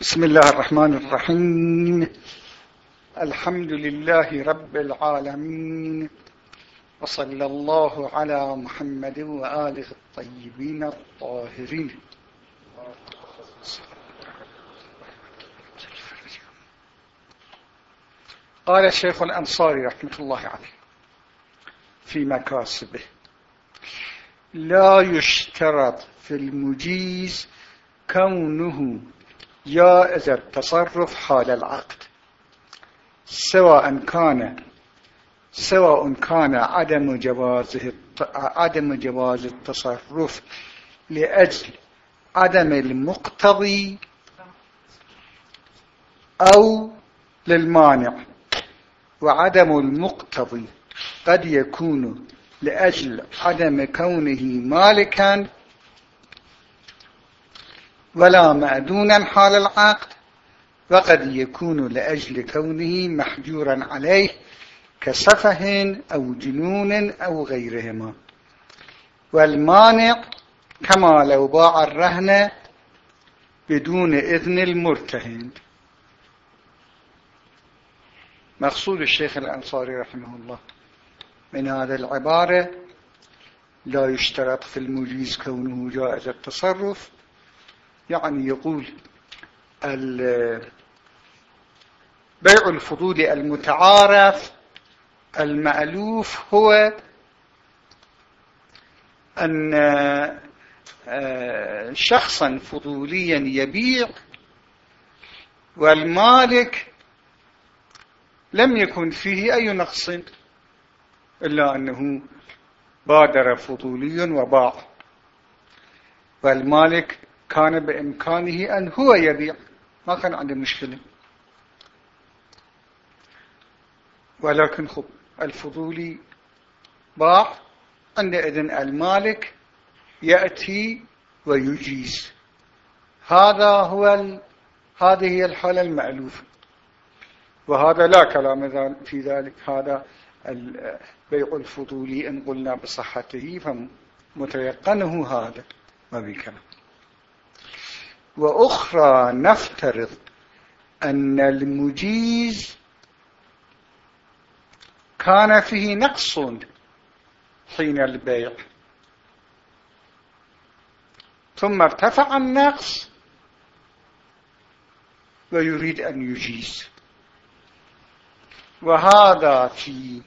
بسم الله الرحمن الرحيم. الحمد لله رب العالمين. وصلى الله على محمد وآله الطيبين الطاهرين. قال الشيخ الأنصاري رحمة الله عليه في مكاسبه لا يشترط في المجيز كونه جائز التصرف حال العقد سواء كان سواء كان عدم جواز عدم جواز التصرف لأجل عدم المقتضي أو للمانع وعدم المقتضي قد يكون لأجل عدم كونه مالكا ولا مأذونا حال العقد وقد يكون لأجل كونه محجورا عليه كسفه أو جنون أو غيرهما. والمانع كما لو باع الرهن بدون إذن المرتهن. مقصود الشيخ الأنصاري رحمه الله من هذا العبارة لا يشترط في المجيز كونه جائز التصرف يعني يقول بيع الفضول المتعارف المألوف هو أن آه، شخصا فضوليا يبيع والمالك لم يكن فيه أي نقص إلا أنه بادر فضولي وباع. والمالك كان بإمكانه أن هو يبيع. ما كان عنده مشكلة. ولكن خب الفضولي باع. عندئذ المالك يأتي ويجيز. هذا هو ال... هذه هي الحالة المألوفة. وهذا لا كلام في ذلك. هذا بيع الفضولي إن قلنا بصحته فمتيقنه هذا. ما بكلام وأخرى نفترض أن المجيز كان فيه نقص حين البيع. ثم ارتفع النقص ويريد أن يجيز. وهذا في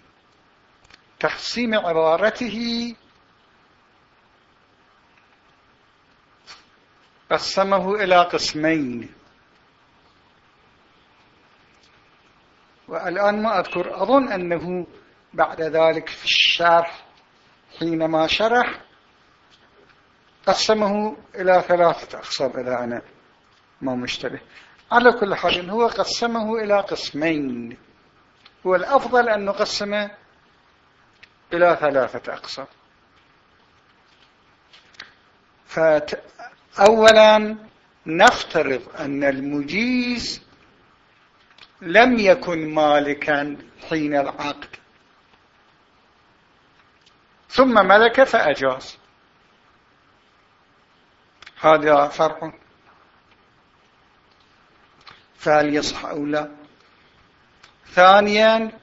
تقسيم عبارته قسمه إلى قسمين. والآن ما أذكر أظن أنه بعد ذلك في الشرح حينما شرح قسمه إلى ثلاثة أقسام إذا أنا ما مشتبه. على كل حال هو قسمه إلى قسمين. هو الأفضل أن نقسم إلى ثلاثة أقسام. فأولا نفترض أن المجيز لم يكن مالكا حين العقد. ثم ملك فأجاز. هذا فرق. فهل يصح أو لا؟ ثانيا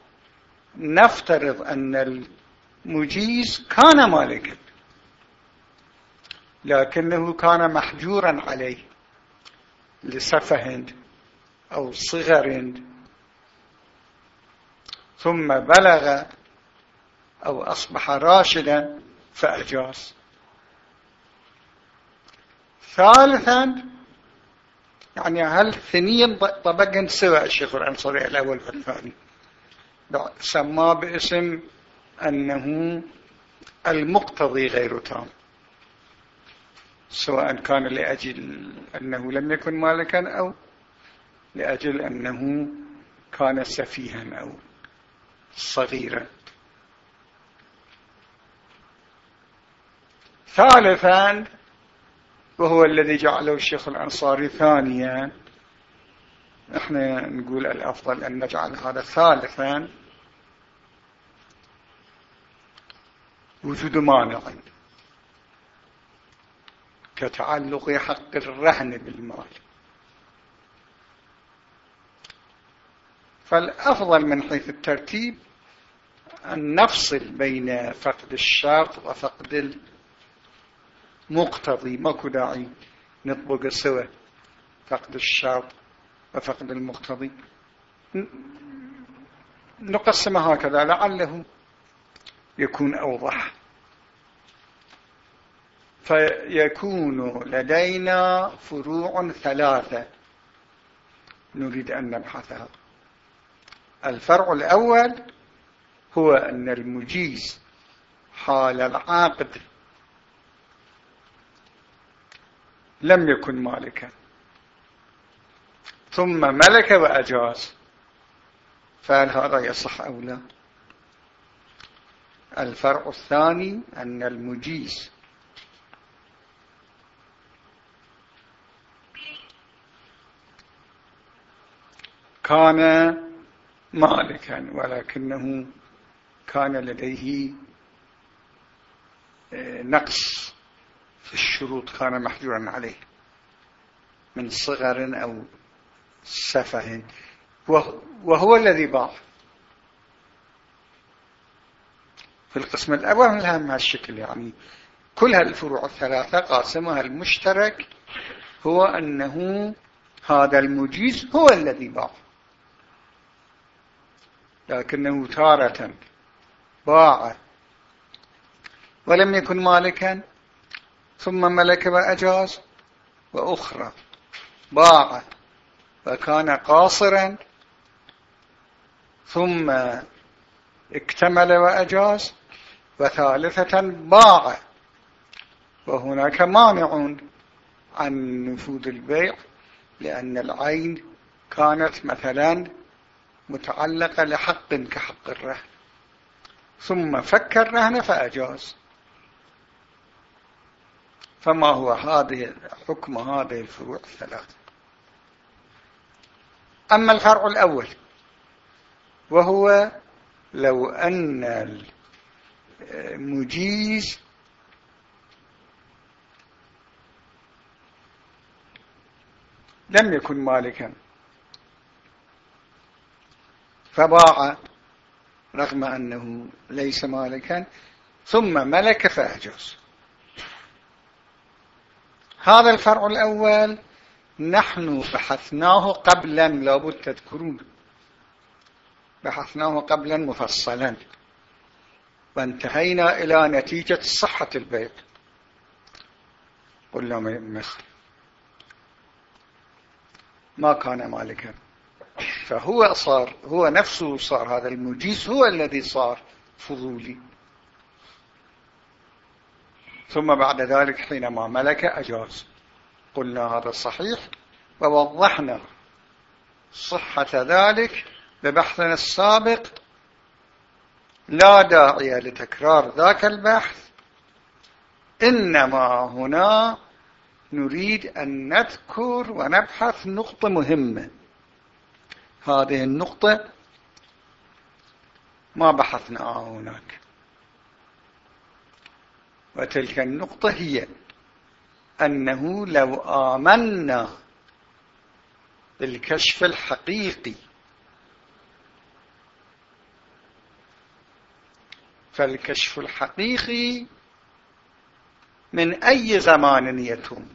نفترض أن المجيز كان مالكا. لكنه كان محجورا عليه لسفه أو صغر. ثم بلغ أو أصبح راشدا فأجاز. ثالثا يعني هل ثنيا طبقا سوى الشيخ العنصري الأول والثاني سماه باسم أنه المقتضي غير تام. سواء كان لأجل أنه لم يكن مالكا أو لأجل أنه كان سفيها أو صغيرا. ثالثا وهو الذي جعله الشيخ الأنصاري ثانيا. إحنا نقول الأفضل أن نجعل هذا ثالثا. وجود مانع. كتعلق حق الرهن بالمال. فالأفضل من حيث الترتيب أن نفصل بين فقد الشرط وفقد المقتضي. ماكو داعي نطبق سوى فقد الشرط وفقد المقتضي. نقسمها هكذا لعله يكون أوضح. فيكون لدينا فروع ثلاثة. نريد أن نبحثها. الفرع الأول هو أن المجيز حال العاقد. لم يكن مالكا. ثم ملك وأجاز. فهل هذا يصح أو لا؟ الفرع الثاني أن المجيز كان مالكا ولكنه كان لديه آه، نقص في الشروط كان محجورا عليه من صغر أو سفه. وهو الذي باع في القسم الأول. من هذا الشكل يعني كل هالفروع الثلاثة قاسمها المشترك هو أنه هذا المجيز هو الذي باع. لكنه تارة باع. ولم يكن مالكا ثم ملك وأجاز وأخرى. باع وكان قاصرا ثم اكتمل وأجاز وثالثة باع. وهناك مانع عن نفوذ البيع لأن العين كانت مثلا متعلقة لحق كحق الرهن. ثم فك الرهن فأجاز. فما هو هذه حكم هذه الفروع الثلاثة أما الفرع الأول وهو لو أن المجيز لم يكن مالكا. فباع رغم أنه ليس مالكا ثم ملك فأجوز. هذا الفرع الأول نحن بحثناه قبلا لابد تذكرون. بحثناه قبلا مفصلا. وانتهينا إلى نتيجة صحة البيت. قلنا مصر ما كان مالكا. فهو صار هو نفسه صار هذا المجيز هو الذي صار فضولي. ثم بعد ذلك حينما ملك أجاز قلنا هذا صحيح ووضحنا صحة ذلك ببحثنا السابق. لا داعي لتكرار ذاك البحث إنما هنا نريد أن نذكر ونبحث نقطة مهمة. هذه النقطة ما بحثناها هناك. وتلك النقطة هي أنه لو آمنا بالكشف الحقيقي فالكشف الحقيقي من أي زمان يتم؟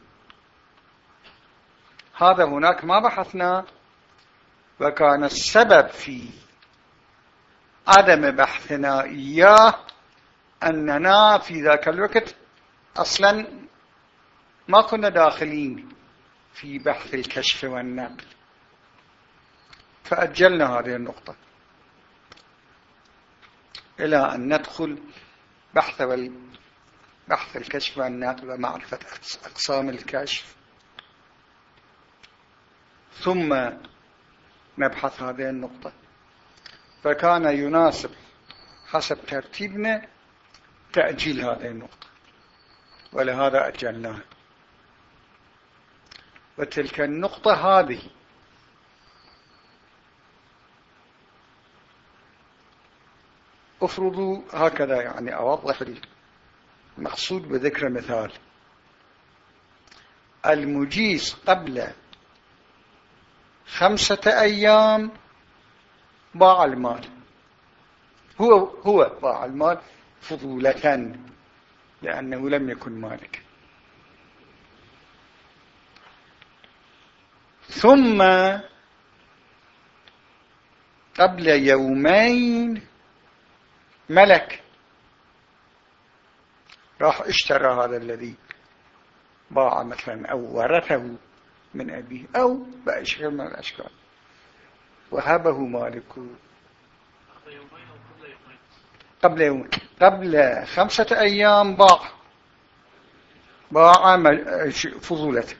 هذا هناك ما بحثنا وكان السبب في عدم بحثنا إياه أننا في ذاك الوقت أصلا ما كنا داخلين في بحث الكشف والنقل. فأجلنا هذه النقطة إلى أن ندخل بحث بحث الكشف والنقل ومعرفة أقسام الكشف. ثم نبحث هذه النقطة. فكان يناسب حسب ترتيبنا تأجيل هذه النقطة. ولهذا أجلناها. وتلك النقطة هذه. افرضوا هكذا يعني أوضح المقصود بذكر مثال. المجيز قبل خمسة أيام باع المال. هو هو باع المال فضولة لأنه لم يكن مالك. ثم قبل يومين ملك راح اشترى هذا الذي باع مثلا أو ورثه. من أبيه أو بأي شكل من الأشكال وهبه مالكه قبل يوم قبل خمسة أيام باع. باع فضولته.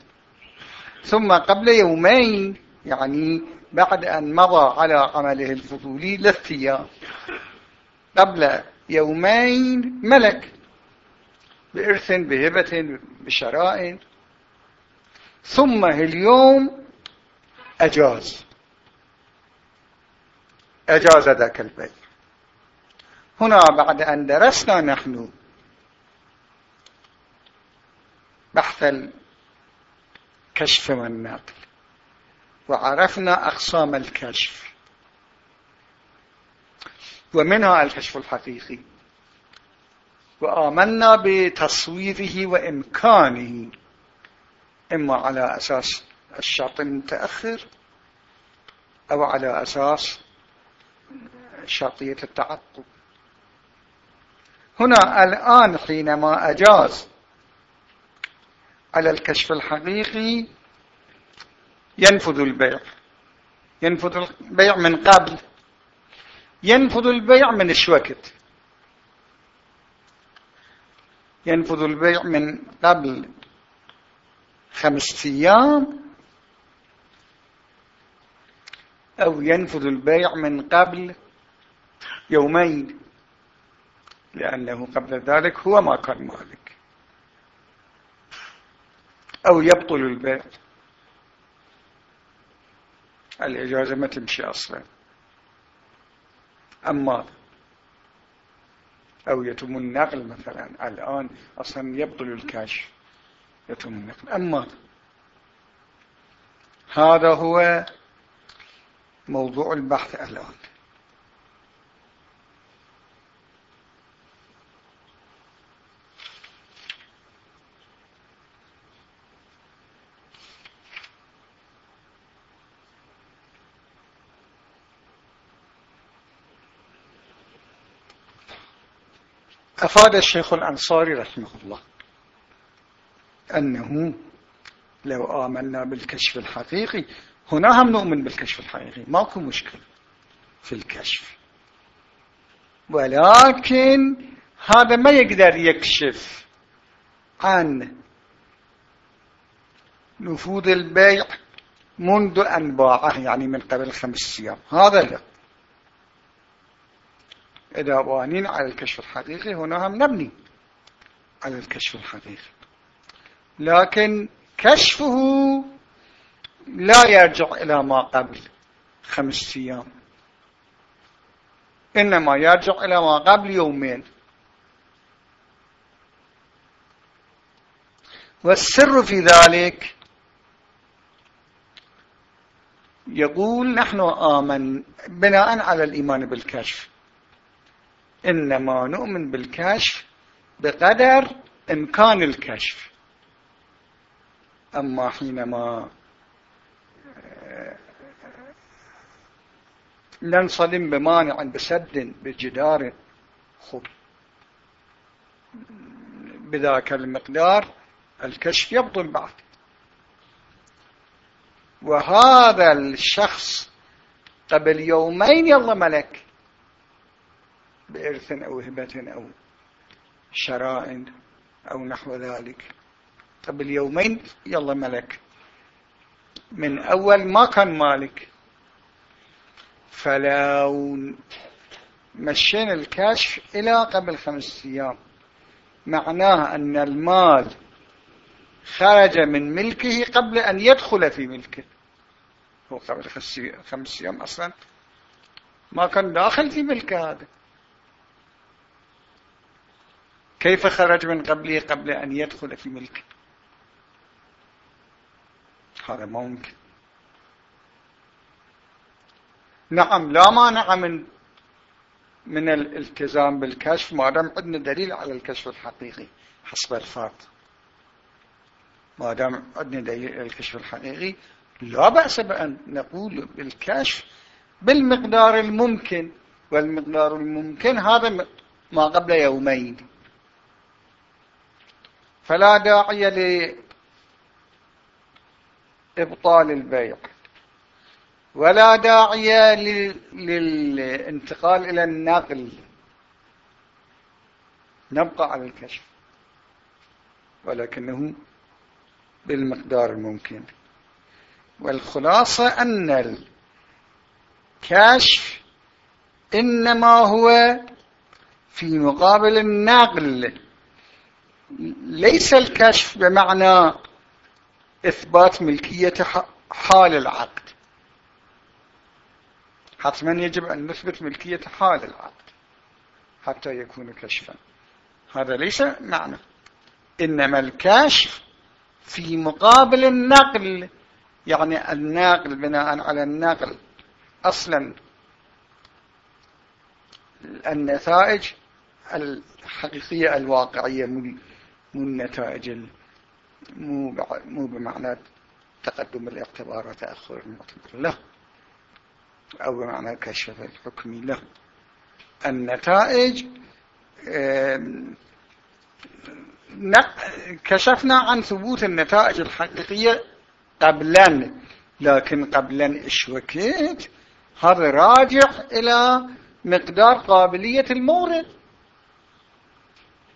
ثم قبل يومين يعني بعد أن مضى على عمله الفضولي للثياب. قبل يومين ملك. بإرث بهبة بشراء. ثم اليوم أجاز. أجاز ذاك البيع هنا بعد أن درسنا نحن بحث الكشف والنقل وعرفنا أقسام الكشف ومنها الكشف الحقيقي. وآمنا بتصويره وإمكانه. إما على أساس الشرط المتأخر أو على أساس شرطية التعقب. هنا الآن حينما أجاز على الكشف الحقيقي ينفذ البيع. ينفذ البيع من قبل. ينفذ البيع من الشوكت ينفذ البيع من قبل. خمسة أيام أو ينفذ البيع من قبل يومين لأنه قبل ذلك هو ما كان مالك. أو يبطل البيع. الإجازة ما تمشي أصلا. أما أو يتم النقل مثلا الآن أصلا يبطل الكشف. يتم النقل أما هذا هو موضوع البحث الآن. أفاد الشيخ الأنصاري رحمه الله. أنه لو آمنا بالكشف الحقيقي هنا هم نؤمن بالكشف الحقيقي ماكو مشكلة في الكشف. ولكن هذا ما يقدر يكشف عن نفوذ البيع منذ أن باعه يعني من قبل خمس أيام. هذا لا. إذا بانين على الكشف الحقيقي هنا هم نبني على الكشف الحقيقي. لكن كشفه لا يرجع إلى ما قبل خمس أيام. إنما يرجع إلى ما قبل يومين. والسر في ذلك يقول نحن آمن بناء على الإيمان بالكشف. إنما نؤمن بالكشف بقدر إمكان الكشف. أما حينما آه، ننصدم بمانع بسد بجدار خب بذاك المقدار الكشف يبطل بعد. وهذا الشخص قبل يومين يلا ملك بإرث أو هبة أو شراء أو نحو ذلك. قبل يومين يلا ملك. من أول ما كان مالك. فلو مشينا الكشف إلى قبل خمس أيام. معناه أن المال خرج من ملكه قبل أن يدخل في ملكه. هو قبل خمس أيام أصلا ما كان داخل في ملك هذا. كيف خرج من قبله قبل أن يدخل في ملكه؟ هذا ممكن نعم لا مانع من من الالتزام بالكشف. ما دام عندنا دليل على الكشف الحقيقي حسب الفرض ما دام عندنا دليل على الكشف الحقيقي لا بأس بأن نقول بالكشف بالمقدار الممكن. والمقدار الممكن هذا ما قبل يومين. فلا داعي لإبطال البيع. ولا داعي للانتقال إلى النقل. نبقى على الكشف. ولكنه بالمقدار الممكن. والخلاصة أن الكشف إنما هو في مقابل النقل. ليس الكشف بمعنى إثبات ملكية حال العقد. حتما يجب أن نثبت ملكية حال العقد حتى يكون كشفا. هذا ليس معنى. إنما الكشف في مقابل النقل. يعني الناقل بناء على النقل. أصلا النتائج الحقيقية الواقعية مو النتائج مو مو بمعنى تقدم الاعتبار وتأخر المعتبر له. أو بمعنى كشف الحكم له. النتائج كشفنا عن ثبوت النتائج الحقيقية قبلا لكن قبلا إيش وكيت؟ هذا راجع إلى مقدار قابلية المورد.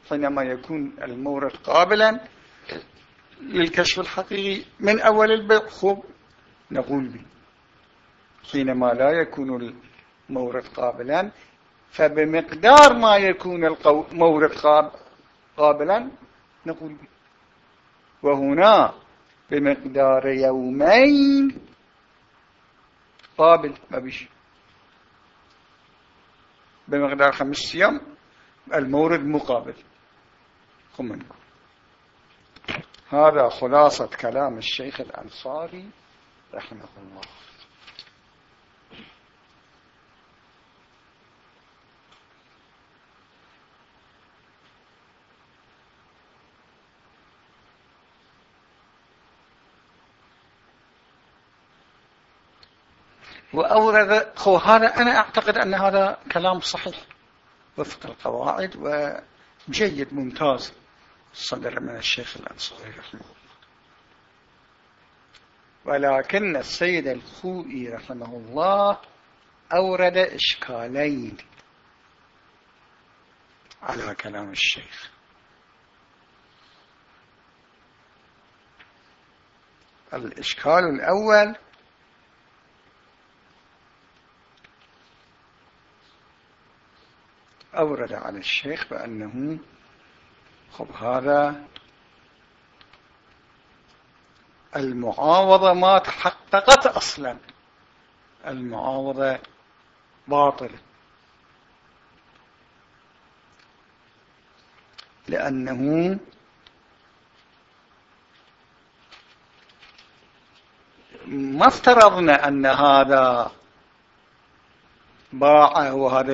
حينما يكون المورد قابلا للكشف الحقيقي من أول البيع. خب نقول به. حينما لا يكون المورد قابلا فبمقدار ما يكون المورد قابلا نقول به. وهنا بمقدار يومين قابل ما بيش بمقدار خمس أيام المورد مقابل. خمنكم. هذا خلاصة كلام الشيخ الأنصاري رحمه الله. وأورد هذا أنا أعتقد أن هذا كلام صحيح. وفق القواعد وجيد ممتاز. صدر من الشيخ الأنصاري رحمه الله ولكن السيد الخوئي رحمه الله أورد إشكالين على كلام الشيخ. الإشكال الأول أورد على الشيخ بأنه خب هذا المعاوضة ما تحققت أصلا. المعاوضة باطلة. لأنه ما افترضنا أن هذا باع وهذا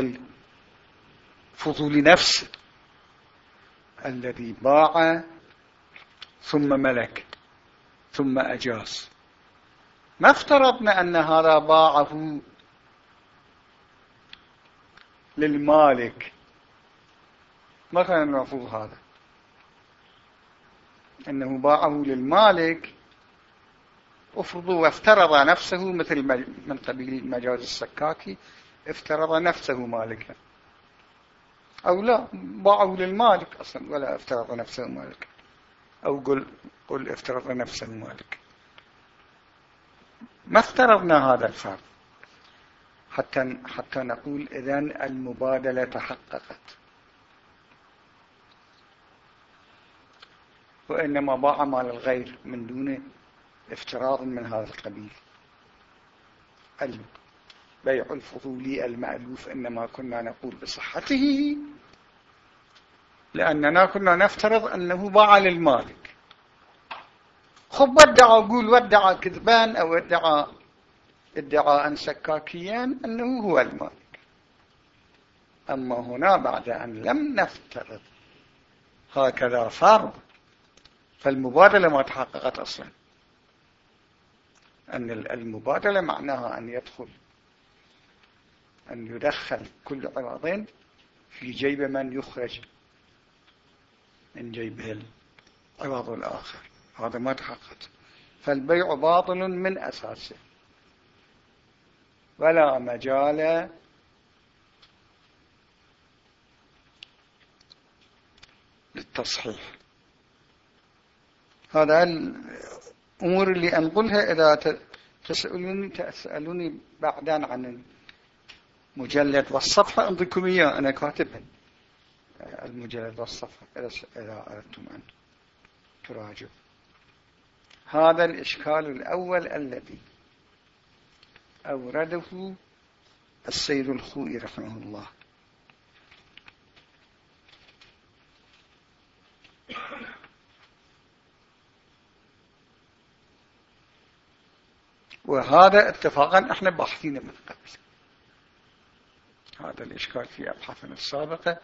الفضول نفسه. الذي باع ثم ملك ثم أجاز ما افترضنا أن هذا باعه للمالك. ما كان المفروض هذا. أنه باعه للمالك. افرضوا وافترض نفسه مثل من قبيل المجاز السكاكي افترض نفسه مالكا. أو لا باعوا للمالك أصلا ولا افترض نفسه مالك أو قل, قل افترض نفسه مالك ما افترضنا هذا الفرض. حتى, حتى نقول إذن المبادلة تحققت. وإنما باع مال الغير من دون افتراض من هذا القبيل. بيع الفضولي المألوف إنما كنا نقول بصحته لأننا كنا نفترض أنه باع للمالك. خب ودع أقول ودع كذبان أو ودع ادعاء سكاكيا أنه هو المالك. أما هنا بعد أن لم نفترض هكذا فرض فالمبادلة ما تحققت أصلا. أن المبادلة معناها أن يدخل أن يدخل كل عوضين في جيب من يخرج من جيبه العوض الآخر. هذا ما تحققت. فالبيع باطل من أساسه. ولا مجال للتصحيح. هذا الأمور اللي أنقلها إذا تسألوني تسألوني بعدان عن المجلد والصفحة. أنضكم إياه أنا كاتبها المجلد والصفحة. إذا أردتم أن تراجعوا. هذا الإشكال الأول الذي أورده السيد الخوئي رحمه الله. وهذا اتفاقا إحنا باحثين من قبل. هذا الإشكال في أبحاثنا السابقة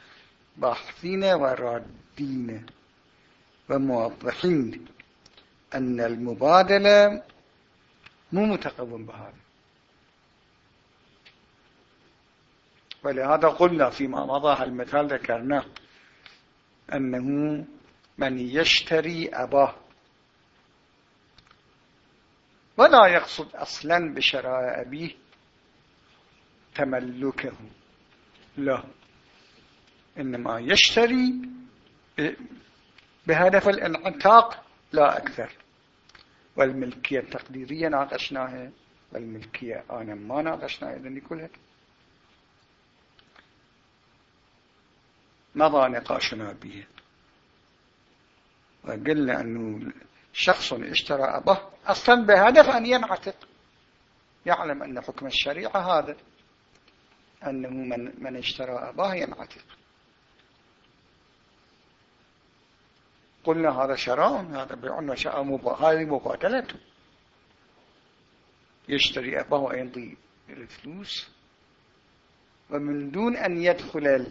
باحثين ورادين وموضحين أن المبادلة مو متقوم بهذا. ولهذا قلنا فيما مضى المثال ذكرناه أنه من يشتري أباه. ولا يقصد أصلا بشراء أبيه تملكه. لا. إنما يشتري بهدف الانعتاق لا أكثر. والملكية التقديرية ناقشناها والملكية أنا ما ناقشناها إذن كلها مضى نقاشنا به وقلنا أنه شخص اشترى أباه أصلا بهدف أن ينعتق. يعلم أن حكم الشريعة هذا. أنه من, من اشترى أباه ينعتق. قلنا هذا شراء هذا بيع شاء هذه مقاتلته يشتري أباه ويمضي الفلوس. ومن دون أن يدخل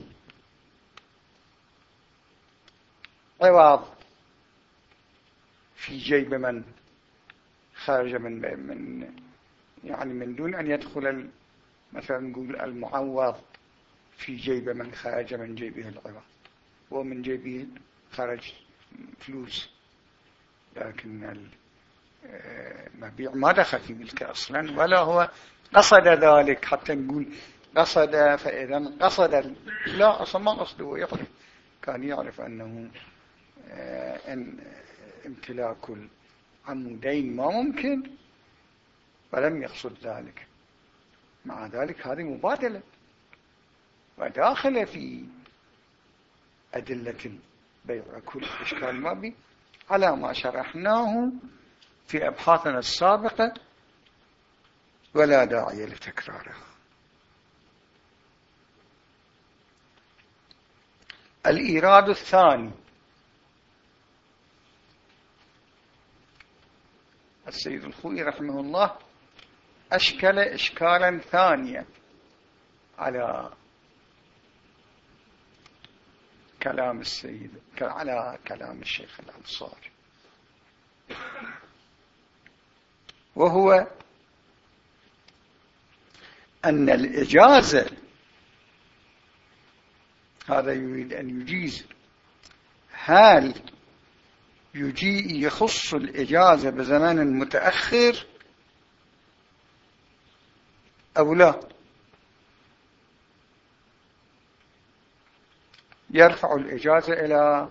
العوض في جيب من خارج من من يعني من دون أن يدخل مثلا نقول المعوض في جيب من خرج من جيبه العوض ومن جيبه خرج فلوس لكن المبيع ما دخل في ملكه أصلا ولا هو قصد ذلك. حتى نقول قصد فإذا قصد لا أصلا ما قصده يعرف كان يعرف أنه آه، أن امتلاك العمودين ما ممكن ولم يقصد ذلك. مع ذلك هذه مبادلة. وداخل في أدلة البيع كل إشكال ما بي على ما شرحناه في أبحاثنا السابقة ولا داعي لتكراره الإيراد الثاني. السيد الخوي رحمه الله أشكل إشكالا ثانيا على كلام السيد على كلام الشيخ الأنصاري وهو أن الإجازة هذا يريد أن يجيز هل يجي يخص الإجازة بزمان متأخر؟ أو لا؟ يرفع الإجازة إلى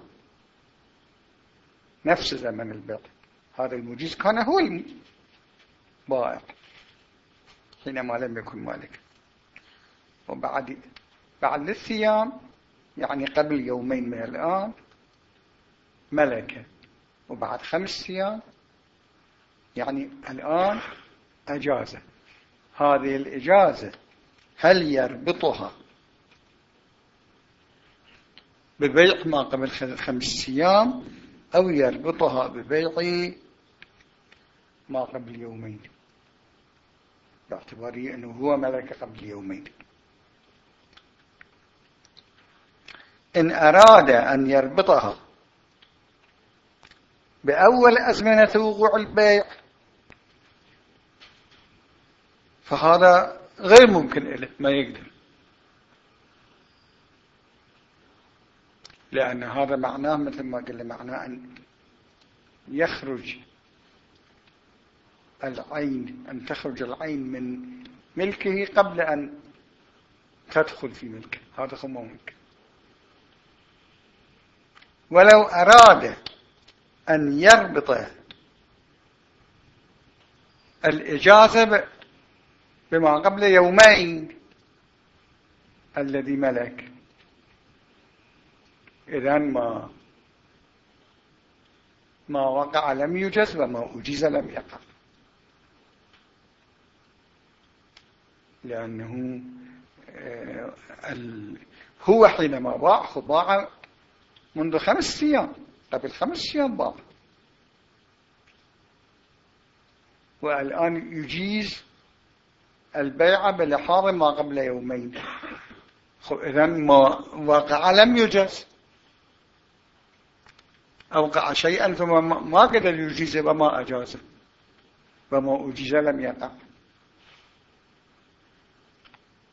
نفس زمن البيع هذا المجيز. كان هو البائع حينما لم يكن مالك وبعد بعد الصيام يعني قبل يومين من الآن ملكه وبعد خمس أيام يعني الآن أجازة. هذه الإجازة هل يربطها ببيع ما قبل خمس أيام أو يربطها ببيع ما قبل يومين؟ لا باعتباره أنه هو ملك قبل يومين. إن أراد أن يربطها بأول أزمنة وقوع البيع فهذا غير ممكن له ما يقدر. لأن هذا معناه مثل ما قلنا معناه أن يخرج العين أن تخرج العين من ملكه قبل أن تدخل في ملكه. هذا هو ممكن. ولو أراد أن يربط الإجازة بما قبل يومين الذي ملك. إذا ما ما وقع لم يجز وما أجيز لم يقع. لأنه آه، هو حينما باع باع منذ خمس أيام قبل خمس أيام باع والآن يجيز البيع بلحاظ ما قبل يومين. إذا ما وقع لم يجز. أوقع شيئا ثم ما قدر يجيزه وما أجازه وما أجيز لم يقع.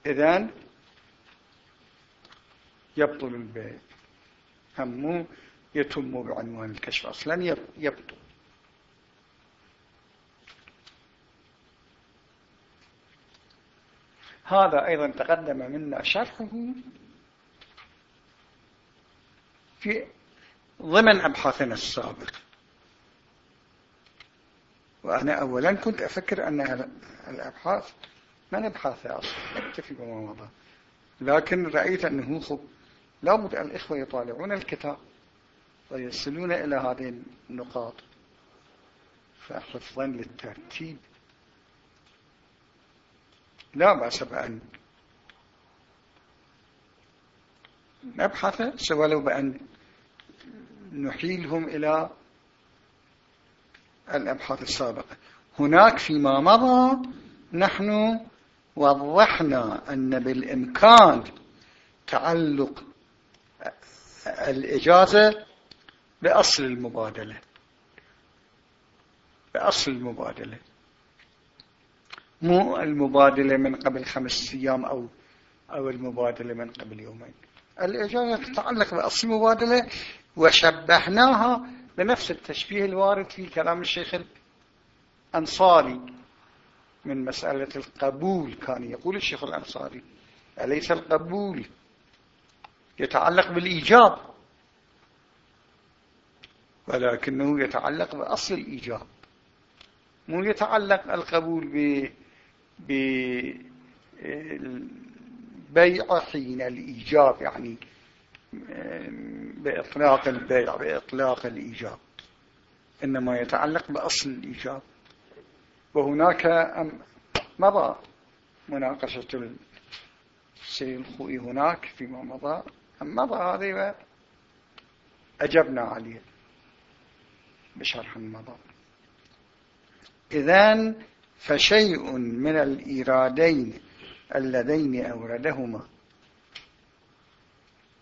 إذن يبطل البيع. هم يتم بعنوان الكشف. أصلا يبطل. هذا أيضا تقدم منا شرحه في ضمن أبحاثنا السابقة. وأنا أولا كنت أفكر أن الأبحاث ما نبحثها أصلا؟ نكتفي بما مضى لكن رأيت أنه خب لابد الإخوة يطالعون الكتاب ويصلون إلى هذه النقاط. فحفظا للترتيب. لا بأس بأن نبحث سواء لو بأن نحيلهم إلى الأبحاث السابقة. هناك فيما مضى نحن وضحنا أن بالإمكان تعلق الإجازة بأصل المبادلة. بأصل المبادلة. مو المبادلة من قبل خمس أيام أو أو المبادلة من قبل يومين. الإجازة تتعلق بأصل المبادلة وشبهناها بنفس التشبيه الوارد في كلام الشيخ الأنصاري من مسألة القبول. كان يقول الشيخ الأنصاري أليس القبول؟ يتعلق بالإيجاب. ولكنه يتعلق بأصل الإيجاب. مو يتعلق القبول ب ببيع حين الإيجاب يعني بإطلاق البيع بإطلاق الإيجاب. إنما يتعلق بأصل الإيجاب. وهناك مضى مناقشة السيد الخوئي هناك فيما مضى. مضى هذه أجبنا عليه بشرح مضى. إذن فشيء من الإيرادين اللذين أوردهما.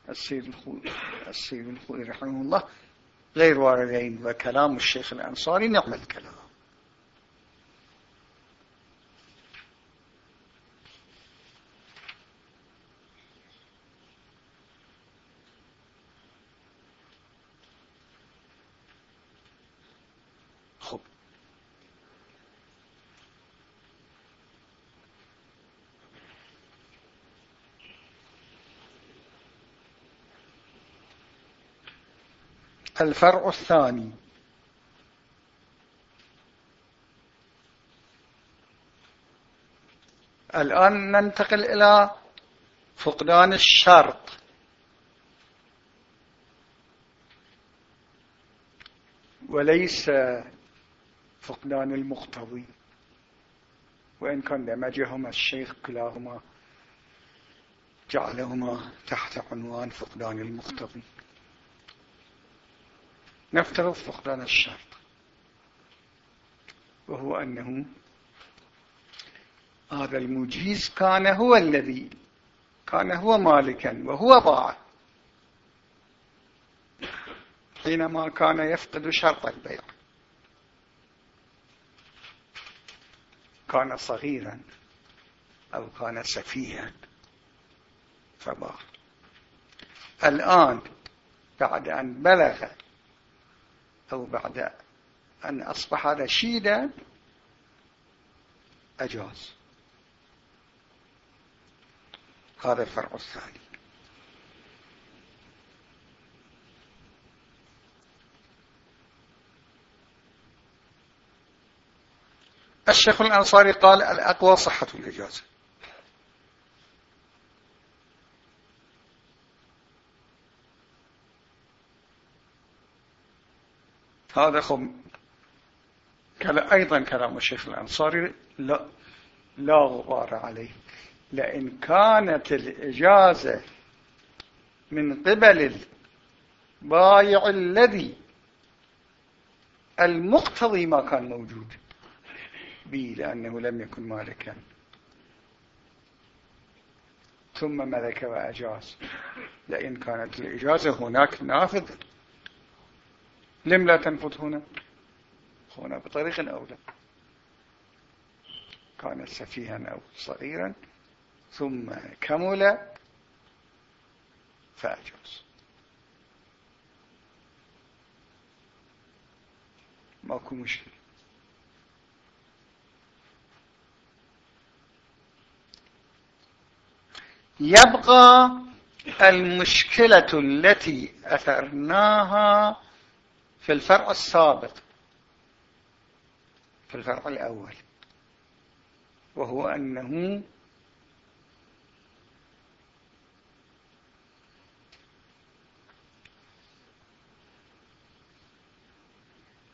السيد الخوي, رحمه الله غير واردين وكلام الشيخ الأنصاري نعم الكلام. الفرع الثاني. الآن ننتقل إلى فقدان الشرط. وليس فقدان المقتضي. وإن كان دمجهما الشيخ كلاهما جعلهما تحت عنوان فقدان المقتضي. نفترض فقدان الشرط وهو أنه هذا المجيز كان هو الذي كان هو مالكا وهو ضاع. حينما كان يفقد شرط البيع. كان صغيرا أو كان سفيها فباع. الآن بعد أن بلغ أو بعد أن أصبح رشيدا أجاز. هذا الفرع الثاني. الشيخ الأنصاري قال الأقوى صحة الإجازة. هذا خم أيضا كلام الشيخ الأنصاري لا, لا غبار عليه. لأن كانت الإجازة من قبل البايع الذي المقتضي ما كان موجود به لأنه لم يكن مالكا. ثم ملك وأجاز. لأن كانت الإجازة هناك نافذة. لم لا تنفذ هنا؟ هنا بطريق أولى. كان سفيها أو صغيرا ثم كمل فأجوز ماكو مشكلة. يبقى المشكلة التي أثرناها في الفرع السابق في الفرع الأول وهو أنه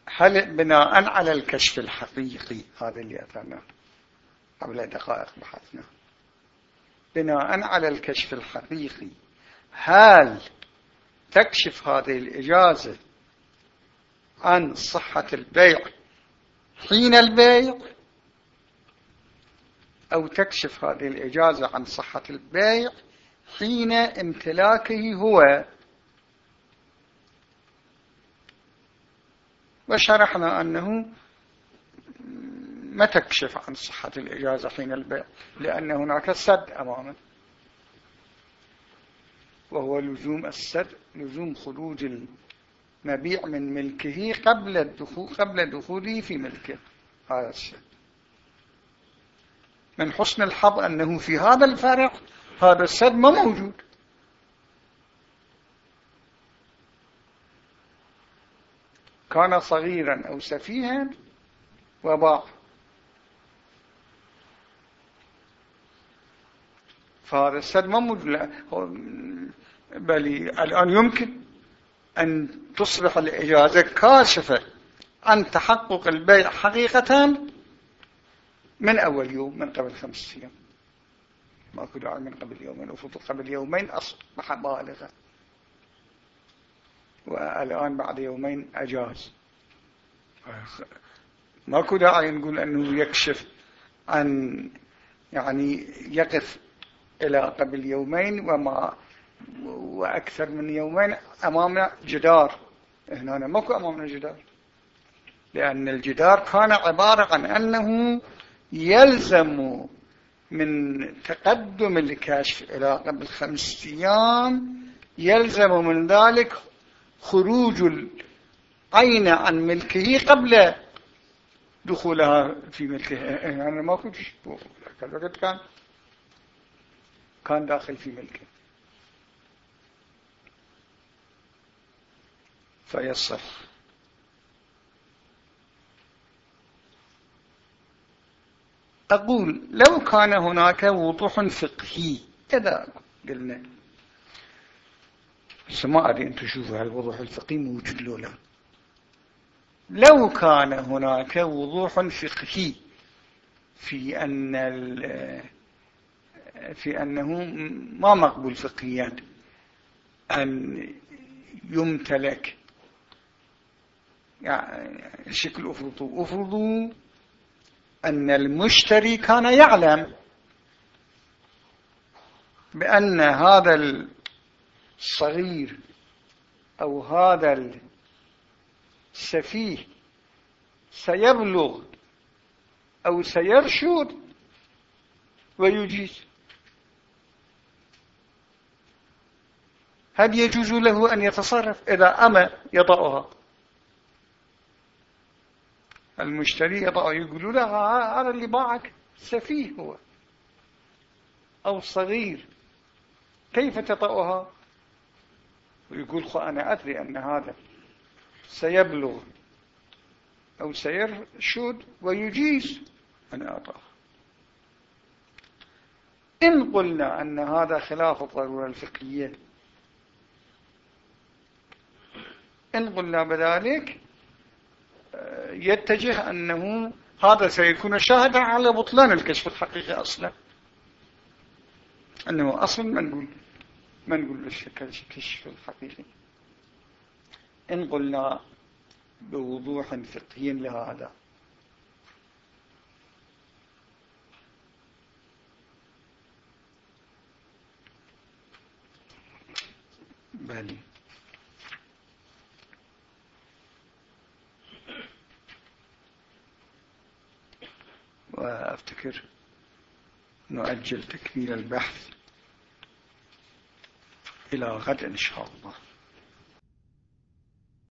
هل بناء على الكشف الحقيقي هذا اللي أثرناه قبل دقائق بحثنا بناء على الكشف الحقيقي هل تكشف هذه الإجازة عن صحة البيع. حين البيع أو تكشف هذه الإجازة عن صحة البيع حين امتلاكه هو. وشرحنا أنه ما تكشف عن صحة الإجازة حين البيع لأن هناك سد أمامه. وهو لزوم السد لزوم خروج المبيع من ملكه قبل الدخول قبل دخوله في ملكه. هذا السد من حسن الحظ أنه في هذا الفرع هذا السد ما موجود. كان صغيرا أو سفيها وباع. فهذا السد ما موجود. بل الآن يمكن. أن تصبح الإجازة كاشفة عن تحقق البيع حقيقة من أول يوم من قبل خمس أيام. ماكو داعي من قبل يومين وفضل قبل يومين أصبح بالغا. والآن بعد يومين أجاز. ماكو داعي نقول أنه يكشف عن يعني يقف إلى قبل يومين وما وأكثر من يومين أمامنا جدار. هنا ماكو أمامنا جدار. لأن الجدار كان عبارة عن أنه يلزم من تقدم الكشف إلى قبل خمس أيام يلزم من ذلك خروج العين عن ملكه قبل دخولها في ملكه. يعني ما كنت كان كان داخل في ملكه. فيصح أقول لو كان هناك وضوح فقهي كذا قلنا. بس ما أدري أن تشوفوا هالوضوح الفقهي موجود له لا. لو كان هناك وضوح فقهي في أن في أنه ما مقبول فقهيا أن يمتلك يعني شكل أفرضوا. أفرضوا أن المشتري كان يعلم بأن هذا الصغير أو هذا السفيه سيبلغ أو سيرشد ويجيز. هل يجوز له أن يتصرف؟ إذا أما يضعها. المشتري يقول له هذا اللي باعك سفيه هو أو صغير. كيف تطأها؟ ويقول خو أنا أدري أن هذا سيبلغ أو سيرشد ويجيز أن أطأه إن قلنا أن هذا خلاف الضرورة الفقهية إن قلنا بذلك يتجه أنه هذا سيكون شاهدا على بطلان الكشف الحقيقي أصلا. أنه أصلا ما نقول ما نقول الكشف الحقيقي؟ إن قلنا بوضوح فقهي لهذا. بلي وأفتكر نؤجل تكميل البحث إلى غد إن شاء الله.